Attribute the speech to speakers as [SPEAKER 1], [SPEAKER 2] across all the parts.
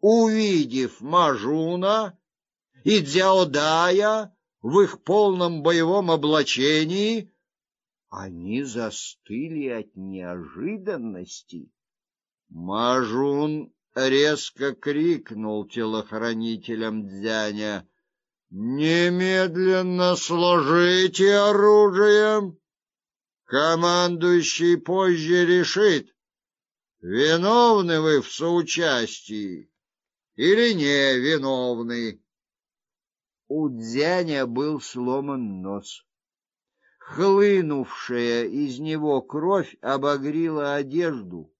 [SPEAKER 1] увидев Мажуна и Дзяодая в их полном боевом облачении, они застыли от неожиданности. Мажун резко крикнул телохранителям Дзяня: "Немедленно сложите оружие! Командующий позже решит, виновны вы в соучастии или не виновны". У Дзяня был сломан нос. Хлынувшая из него кровь обогрила одежду.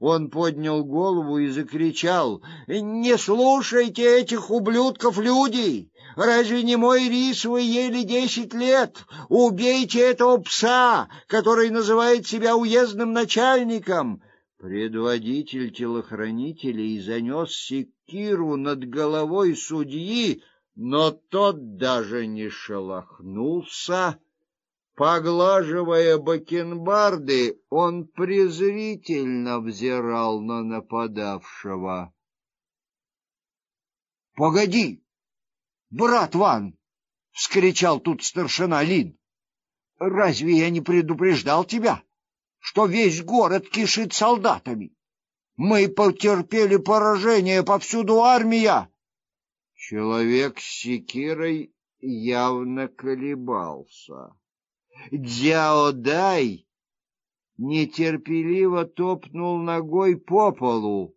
[SPEAKER 1] Он поднял голову и закричал: "Не слушайте этих ублюдков, люди! Разве не мой рис вы ели десять лет? Убейте этого пса, который называет себя уездным начальником!" Предводитель телохранителей занес секиру над головой судьи, но тот даже не шелохнулся. Поглаживая бакенбарды, он презрительно взирал на нападавшего. — Погоди, брат Ван! — вскричал тут старшина Лин. — Разве я не предупреждал тебя, что весь город кишит солдатами? Мы потерпели поражение, повсюду армия. Человек с секирой явно колебался. Дзяодай нетерпеливо топнул ногой по полу.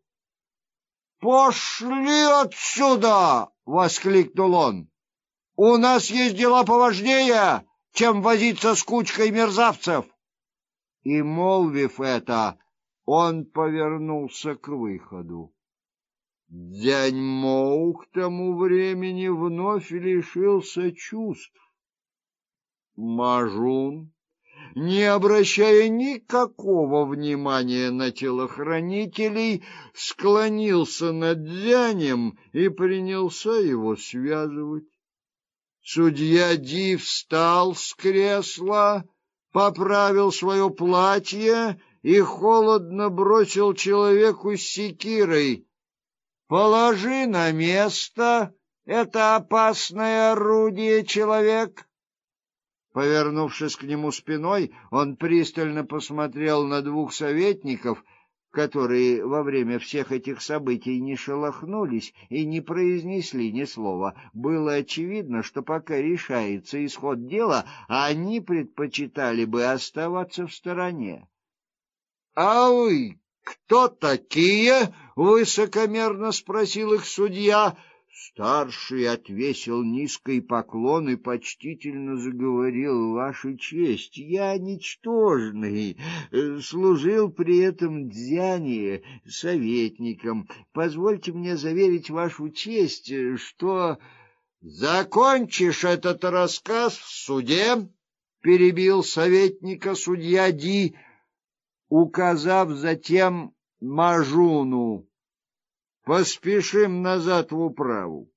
[SPEAKER 1] «Пошли отсюда!» — воскликнул он. «У нас есть дела поважнее, чем возиться с кучкой мерзавцев!» И, молвив это, он повернулся к выходу. Дянь Моу к тому времени вновь лишился чувств. Мажун, не обращая никакого внимания на телохранителей, склонился над Дзянем и принялся его связывать. Судья Ди встал с кресла, поправил свое платье и холодно бросил человеку с секирой: "Положи на место это опасное орудие, человек". Повернувшись к нему спиной, он пристально посмотрел на двух советников, которые во время всех этих событий не шелохнулись и не произнесли ни слова. Было очевидно, что пока решается исход дела, они предпочитали бы оставаться в стороне. — А вы кто такие? — высокомерно спросил их судья. Старший отвесил низкий поклон и почтительно заговорил: "Ваша честь, я ничтожный, э, служил при этом дзяне советником. Позвольте мне заверить вашу честь, что закончишь этот рассказ в суде", перебил советника судья Ди, указав затем Мажуну Поспешим назад в управу.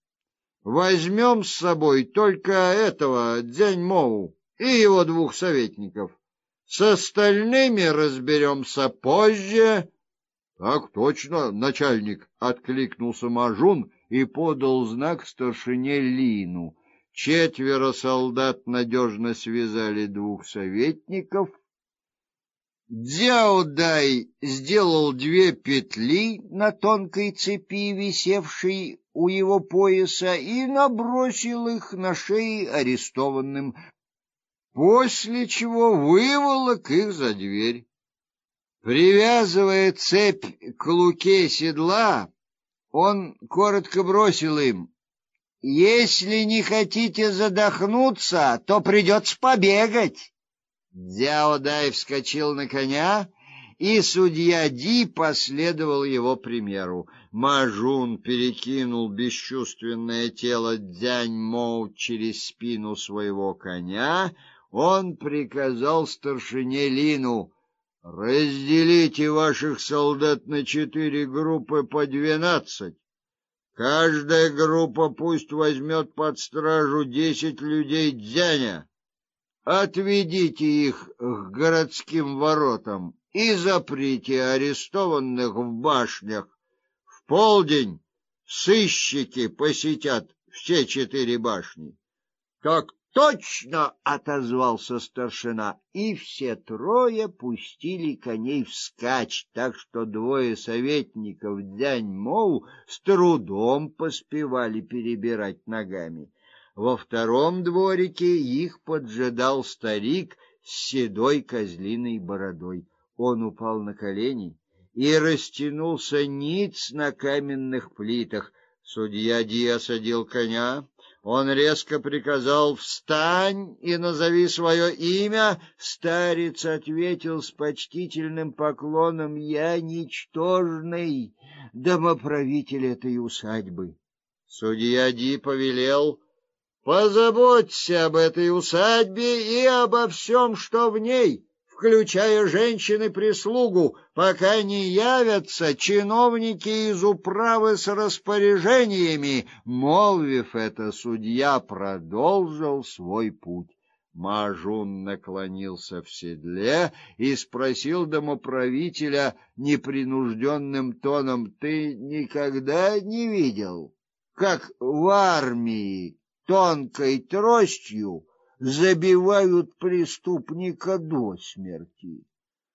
[SPEAKER 1] Возьмем с собой только этого Дзяньмоу и его двух советников. С остальными разберемся позже. Так точно, начальник, откликнулся Мажун и подал знак старшине Лину. Четверо солдат надежно связали двух советников Дзяодай сделал две петли на тонкой цепи, висевшей у его пояса, и набросил их на шеи арестованным, после чего выволок их за дверь. Привязывая цепь к луке седла, он коротко бросил им: "Если не хотите задохнуться, то придется побегать". Дзяодай вскочил на коня, и судья Ди последовал его примеру. Мажун перекинул бесчувственное тело Дзянь Моу через спину своего коня. Он приказал старшине Лину разделите ваших солдат на четыре группы по двенадцать. Каждая группа пусть возьмет под стражу десять людей Дзяня. Отведите их к городским воротам и заприте арестованных в башнях. В полдень сыщики посетят все четыре башни. Так точно отозвался старшина, и все трое пустили коней вскачь, так что двое советников Дянь-Моу с трудом поспевали перебирать ногами. Во втором дворике их поджидал старик с седой козлиной бородой. Он упал на колени и растянулся ниц на каменных плитах. Судья Ди осадил коня. Он резко приказал: "Встань и назови свое имя". Старец ответил с почтительным поклоном: "Я ничтожный домоправитель этой усадьбы". Судья Ди повелел: "Позаботься об этой усадьбе и обо всем, что в ней" включая женщин и прислугу, пока не явятся чиновники из управы с распоряжениями. Молвив это, судья продолжил свой путь. Мажун наклонился в седле и спросил домоправителя непринужденным тоном: "Ты никогда не видел, как в армии тонкой тростью забивают преступника до смерти.